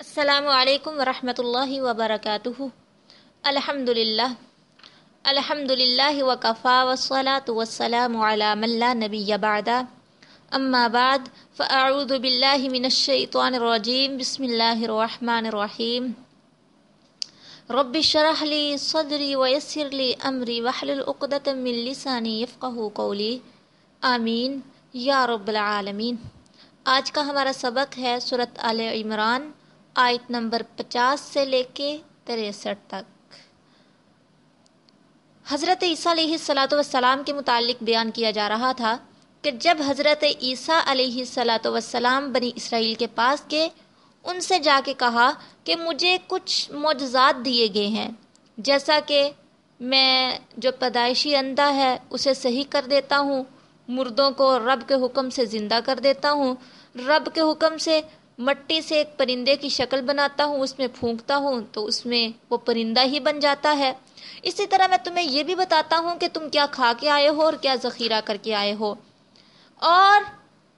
السلام عليكم ورحمة الله وبركاته. الحمد لله الحمد لله وكفى والصلاة والسلام على من لا نبي بعد أما بعد فأعوذ بالله من الشيطان الرجيم. بسم الله الرحمن الرحيم. رب اشرح لي صدري ويسر لي أمري. واحلل أقدة من لساني يفقه قولي. آمين. يا رب العالمين. آج کا ہمارا سبق ہے سورة آل عمران. آیت نمبر پچاس سے لے کے تریسٹھ تک۔ حضرت عیسیٰ علیہ السلاۃ والسلام کے متعلق بیان کیا جا رہا تھا کہ جب حضرت عیسیٰ علیہ السلاۃ والسلام بنی اسرائیل کے پاس کے ان سے جا کے کہا کہ مجھے کچھ معجزات دیے گئے ہیں، جیسا کہ میں جو پیدائشی اندھا ہے اسے صحیح کر دیتا ہوں، مردوں کو رب کے حکم سے زندہ کر دیتا ہوں، رب کے حکم سے مٹی سے ایک پرندے کی شکل بناتا ہوں، اس میں پھونکتا ہوں، تو اس میں وہ پرندہ ہی بن جاتا ہے۔ اسی طرح میں تمہیں یہ بھی بتاتا ہوں کہ تم کیا کھا کے آئے ہو اور کیا ذخیرہ کر کے آئے ہو۔ اور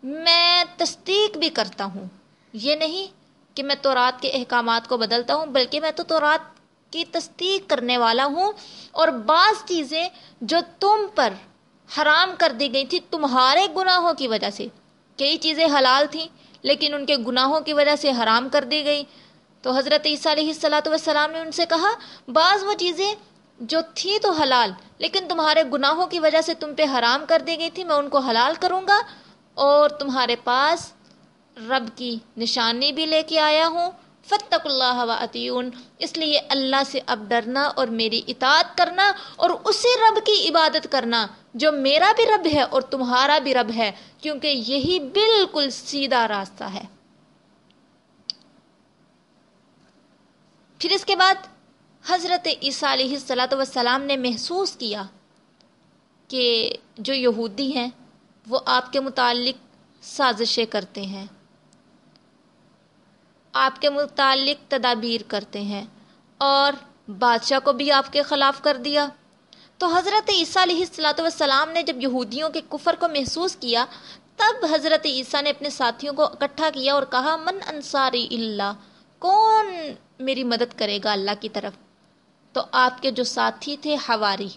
میں تصدیق بھی کرتا ہوں۔ یہ نہیں کہ میں تو رات کے احکامات کو بدلتا ہوں، بلکہ میں تو تو رات کی تصدیق کرنے والا ہوں۔ اور بعض چیزیں جو تم پر حرام کر دی گئی تھی تمہارے گناہوں کی وجہ سے۔ کئی چیزیں حلال تھیں لیکن ان کے گناہوں کی وجہ سے حرام کر دی گئی۔ تو حضرت عیسیٰ علیہ السلاۃ والسلام نے ان سے کہا، بعض وہ چیزیں جو تھیں تو حلال، لیکن تمہارے گناہوں کی وجہ سے تم پہ حرام کر دی گئی تھی، میں ان کو حلال کروں گا۔ اور تمہارے پاس رب کی نشانی بھی لے کے آیا ہوں۔ فتق اللہ و عطیون اس لیے اللہ سے اب ڈرنا اور میری اطاعت کرنا اور اسی رب کی عبادت کرنا۔ جو میرا بھی رب ہے اور تمہارا بھی رب ہے، کیونکہ یہی بالکل سیدھا راستہ ہے۔ پھر اس کے بعد حضرت عیسیٰ علیہ السلاۃ وسلام نے محسوس کیا کہ جو یہودی ہیں، وہ آپ کے متعلق سازشیں کرتے ہیں۔ آپ کے متعلق تدابیر کرتے ہیں اور بادشاہ کو بھی آپ کے خلاف کر دیا۔ تو حضرت عیسیٰ علیہ السلاۃ والسلام نے جب یہودیوں کے کفر کو محسوس کیا، تب حضرت عیسیٰ نے اپنے ساتھیوں کو اکٹھا کیا اور کہا، من انصاری اللہ کون میری مدد کرے گا اللہ کی طرف؟ تو آپ کے جو ساتھی تھے ہواری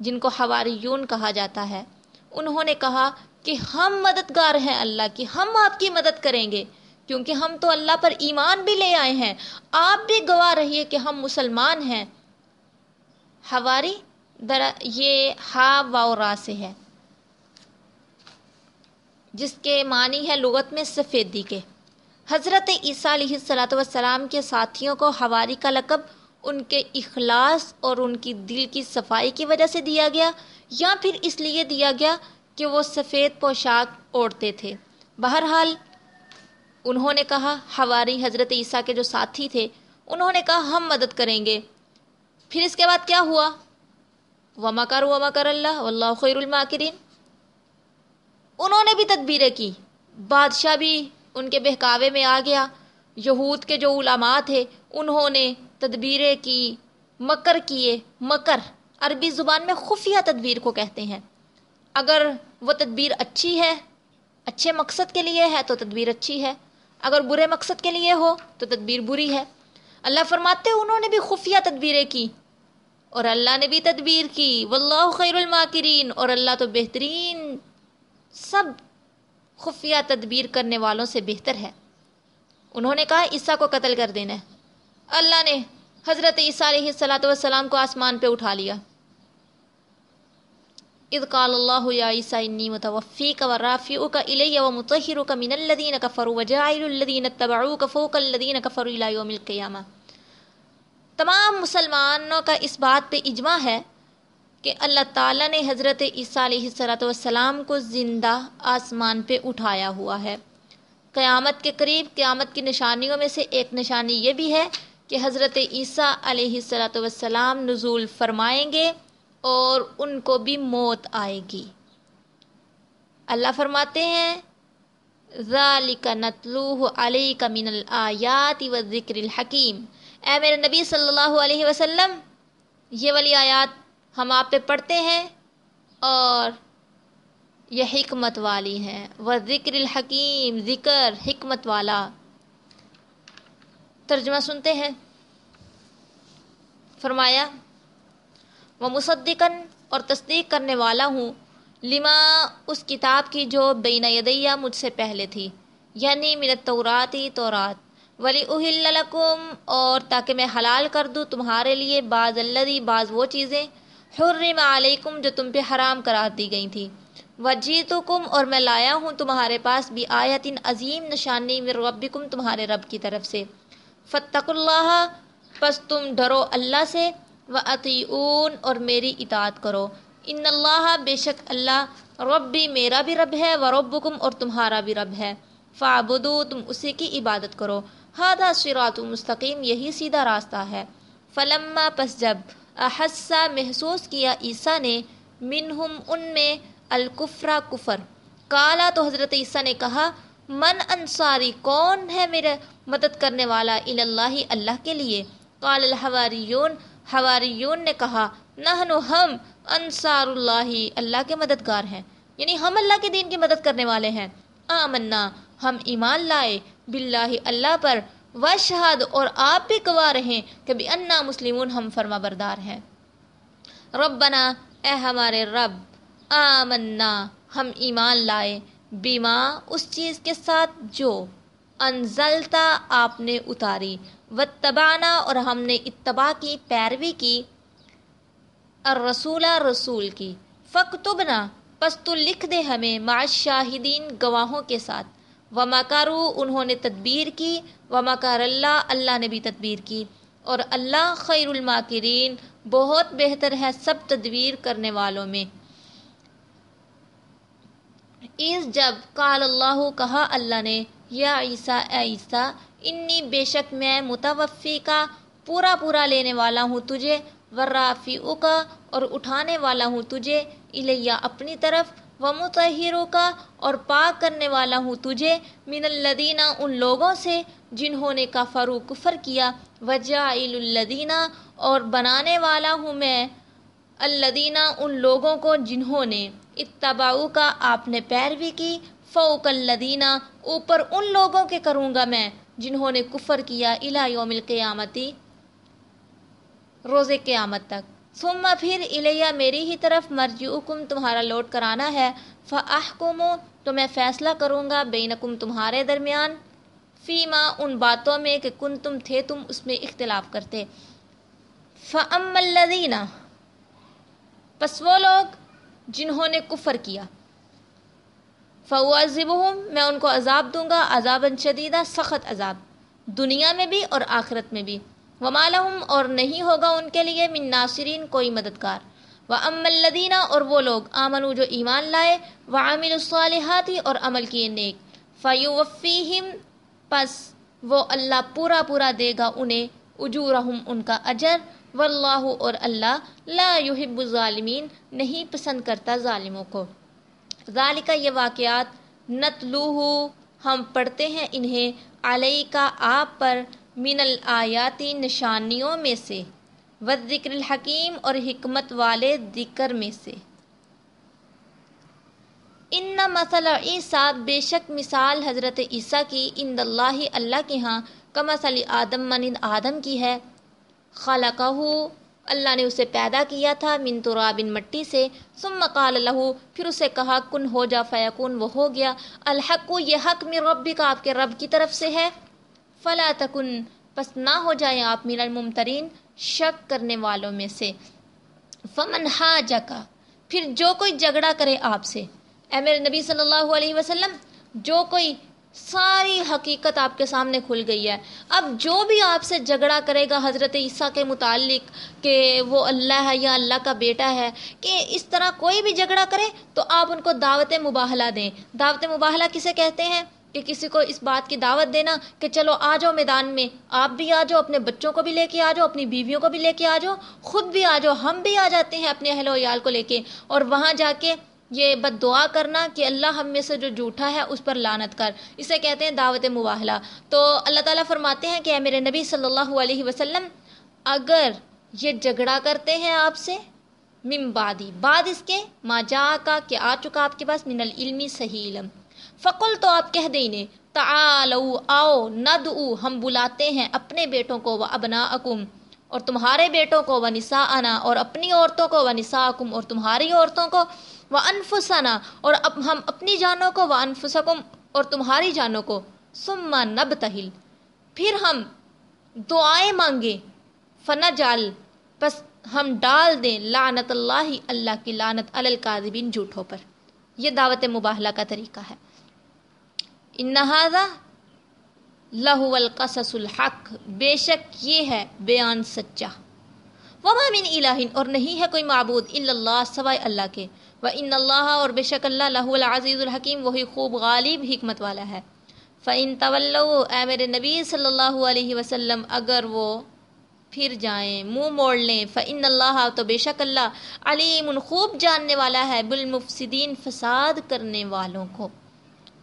جن کو ہواری یون کہا جاتا ہے، انہوں نے کہا کہ ہم مددگار ہیں اللہ کی، ہم آپ کی مدد کریں گے، کیونکہ ہم تو اللہ پر ایمان بھی لے آئے ہیں۔ آپ بھی گواہ رہیے کہ ہم مسلمان ہیں۔ ہواری در یہ ہا و را سے ہے، جس کے معنی ہے لغت میں سفیدی کے۔ حضرت عیسیٰ علیہ السلاۃ والسلام کے ساتھیوں کو ہواری کا لقب ان کے اخلاص اور ان کی دل کی صفائی کی وجہ سے دیا گیا، یا پھر اس لیے دیا گیا کہ وہ سفید پوشاک اوڑھتے تھے۔ بہرحال، انہوں نے کہا ہواری حضرت عیسیٰ کے جو ساتھی تھے، انہوں نے کہا، ہم مدد کریں گے۔ پھر اس کے بعد کیا ہوا؟ وما کر وما کر اللہ اللہ خیر الماکرین انہوں نے بھی تدبیریں کی۔ بادشاہ بھی ان کے بہکاوے میں آ گیا۔ یہود کے جو علماء تھے، انہوں نے تدبیریں کی، مکر کیے۔ مکر، عربی زبان میں خفیہ تدبیر کو کہتے ہیں۔ اگر وہ تدبیر اچھی ہے، اچھے مقصد کے لیے ہے، تو تدبیر اچھی ہے۔ اگر برے مقصد کے لیے ہو، تو تدبیر بری ہے۔ اللہ فرماتے انہوں نے بھی خفیہ تدبیریں کی۔ اور اللہ نے بھی تدبیر کی. واللہ خیر الماکرین. اور اللہ تو بہترین سب خفیہ تدبیر کرنے والوں سے بہتر ہے. انہوں نے کہا عیسیٰ کو قتل کر دینا ہے. اللہ نے حضرت عیسیٰ علیہ السلاۃ والسلام کو آسمان پہ اٹھا لیا. اذ قال اللہ یا عیسیٰ انی متوفیک و رافعک الی و مطہرک من الذین کفروا و جاعل الذین اتبعوک فوق الذین کفروا الی یوم القیامہ. تمام مسلمانوں کا اس بات پہ اجماع ہے کہ اللہ تعالیٰ نے حضرت عیسیٰ علیہ السلاۃ والسلام کو زندہ آسمان پہ اٹھایا ہوا ہے۔ قیامت کے قریب، قیامت کی نشانیوں میں سے ایک نشانی یہ بھی ہے کہ حضرت عیسیٰ علیہ السلاۃ والسلام نزول فرمائیں گے اور ان کو بھی موت آئے گی۔ اللہ فرماتے ہیں ذالک نتلوہ علیک من الآیات و ذکر الحکیم اے میرے نبی صلی اللہ علیہ وسلم، یہ والی آیات ہم آپ پہ پڑھتے ہیں اور یہ حکمت والی ہیں۔ وہ ذکر الحکیم ذکر، حکمت والا۔ ترجمہ سنتے ہیں۔ فرمایا وہ مصدقن اور تصدیق کرنے والا ہوں۔ لما، اس کتاب کی جو بین یدیہ مجھ سے پہلے تھی یعنی من توراتی تورات۔ ولی اہل لکم، اور تاکہ میں حلال کر دوں تمہارے لیے بعض الدی بعض وہ چیزیں حرم علیکم جو تم پہ حرام قرار دی گئی تھی۔ وجیتکم، اور میں لایا ہوں تمہارے پاس بھی آیت عظیم نشانی من ربکم تمہارے رب کی طرف سے۔ فتق اللہ، پس تم ڈرو اللہ سے۔ و عطیون اور میری اطاعت کرو۔ ان اللہ، بے شک اللہ رب بھی میرا بھی رب ہے و ربکم اور تمہارا بھی رب ہے۔ فعبدو تم اسی کی عبادت کرو۔ ہادہ صراط مستقیم یہی سیدھا راستہ ہے۔ فلما پس جب احسا محسوس کیا عیسیٰ نے، منہم ان میں الکفرا کفر۔ کالا تو حضرت عیسیٰ نے کہا، من انصاری، کون ہے میرے مدد کرنے والا اللہ اللہ کے لیے؟ قال الحواریون، حواریون نے کہا، نحن ہم انصار اللہ اللہ کے مددگار ہیں۔ یعنی ہم اللہ کے دین کی مدد کرنے والے ہیں۔ آمنا ہم ایمان لائے باللہ اللہ پر وشہد اور آپ بھی گواہ رہیں کہ بھی انا مسلمون ہم فرما بردار ہیں۔ ربنا، اے ہمارے رب، آمنا، ہم ایمان لائے بیما اس چیز کے ساتھ جو انزلتا آپ نے اتاری۔ و تبانا اور ہم نے اتباع کی، پیروی کی۔ الرسولہ رسول کی۔ فکتبنا پس تو لکھ دے ہمیں معاش شاہدین گواہوں کے ساتھ۔ وما کارو انہوں نے تدبیر کی، وما کار اللہ اللہ نے بھی تدبیر کی۔ اور اللہ خیر الماکرین، بہت بہتر ہے سب تدبیر کرنے والوں میں۔ اس جب کال اللہ، کہا اللہ نے، یا عیسیٰ، اے عیسیٰ، انی بے شک میں متوفی کا پورا پورا لینے والا ہوں تجھے ورافی کا اور اٹھانے والا ہوں تجھے، الیہ، اپنی طرف۔ و متحروں کا اور پاک کرنے والا ہوں تجھے، من الدینہ ان لوگوں سے جنہوں نے کفر کفر کیا۔ وجہ الدینہ اور بنانے والا ہوں میں الدینہ ان لوگوں کو جنہوں نے اتباؤ کا آپ نے پیروی کی۔ فوق الدینہ اوپر ان لوگوں کے کروں گا میں جنہوں نے کفر کیا۔ الہ یوم القیامتی روز قیامت تک۔ ثم پھر الیہ میری ہی طرف مرجعکم تمہارا لوٹ کر آنا ہے فاحکم تو میں فیصلہ کروں گا بینکم تمہارے درمیان، فیما ان باتوں میں کہ کن تم تھے تم اس میں اختلاف کرتے۔ فَأَمَّا الَّذِينَ پس وہ لوگ جنہوں نے کفر کیا۔ فَوَعَذِبُهُمْ میں ان کو عذاب دوں گا، عذابًا شدیدہ، سخت عذاب، دنیا میں بھی اور آخرت میں بھی۔ ومالحم اور نہیں ہوگا ان کے لیے من ناصرین کوئی مددگار۔ و ام الدینہ اور وہ لوگ آمنو جو ایمان لائے و عامل الصالحاتی اور عمل کیے نیک۔ فیو وفیم پس وہ اللہ پورا پورا دے گا انہیں، اجورہم ان کا اجر۔ واللہ اور اللہ لا يحب الظالمین نہیں پسند کرتا ظالموں کو۔ ذالکہ یہ واقعات نتلوہ ہم پڑھتے ہیں انہیں علیہ کا آپ پر من الآیاتی نشانیوں میں سے، و ذکر الحکیم اور حکمت والے ذکر میں سے۔ ان مسئلہ عیسیٰ، بے شک مثال حضرت عیسیٰ کی ان اللہ اللہ کے ہاں کمسلی آدم من آدم کی ہے۔ خالقہ اللہ نے اسے پیدا کیا تھا من ترابن مٹی سے، ثم قال له، پھر اسے کہا، کن ہو جا، فیکون، وہ ہو گیا۔ الحق، یہ حق من ربی کا آپ کے رب کی طرف سے ہے۔ فلا تکن، پس نہ ہو جائیں آپ من الممترین شک کرنے والوں میں سے۔ فمن ہا جکا پھر جو کوئی جھگڑا کرے آپ سے۔ اے میرے نبی صلی اللہ علیہ وسلم، جو کوئی ساری حقیقت آپ کے سامنے کھل گئی ہے۔ اب جو بھی آپ سے جھگڑا کرے گا حضرت عیسیٰ کے متعلق، کہ وہ اللہ ہے یا اللہ کا بیٹا ہے، کہ اس طرح کوئی بھی جھگڑا کرے، تو آپ ان کو دعوت مباہلہ دیں۔ دعوت مباہلہ کسے کہتے ہیں؟ کہ کسی کو اس بات کی دعوت دینا کہ چلو آ جاؤ میدان میں، آپ بھی آ جاؤ، اپنے بچوں کو بھی لے کے آ جاؤ، اپنی بیویوں کو بھی لے کے آ جاؤ، خود بھی آ جاؤ، ہم بھی آ جاتے ہیں اپنے اہل ویال کو لے کے۔ اور وہاں جا کے یہ بد دعا کرنا کہ اللہ ہم میں سے جو جھوٹا ہے اس پر لانت کر۔ اسے کہتے ہیں دعوت مواہلہ تو اللہ تعالیٰ فرماتے ہیں کہ اے میرے نبی صلی اللہ علیہ وسلم، اگر یہ جھگڑا کرتے ہیں آپ سے مم بادی بعد اس کے ما جا کا کہ آ چکا آپ کے پاس، من العلمی صحیح علم فقل تو آپ کہہ دیں انہیں، تعالو، آؤ، ندعو، ہم بلاتے ہیں اپنے بیٹوں کو و ابناءکم اور تمہارے بیٹوں کو و نساءنا اور اپنی عورتوں کو و نساءکم اور تمہاری عورتوں کو و انفسنا اور اب ہم اپنی جانوں کو و انفسکم اور تمہاری جانوں کو ثم نبتہل۔ پھر ہم دعائیں مانگے فنا جال بس ہم ڈال دیں لعنت اللہ اللہ کی لعنت الکاذبین جھوٹوں پر۔ یہ دعوت مباہلہ کا طریقہ ہے۔ انہذا لہو القصص الحق. بے شک یہ ہے بیان سچا. وما من الہ اور نہیں ہے کوئی معبود الا اللہ سوائے اللہ کے. و ان اللہ اور بے شک اللہ لہو العزیز الحکیم، وہی خوب غالب حکمت والا ہے. فَإِن طولو اے میرے نبی صلی اللہ علیہ وسلم، اگر وہ پھر جائیں، منہ موڑ لیں فعن اللہ، تو بے شک اللہ علیم خوب جاننے والا ہے، بالمفسدین فساد کرنے والوں کو.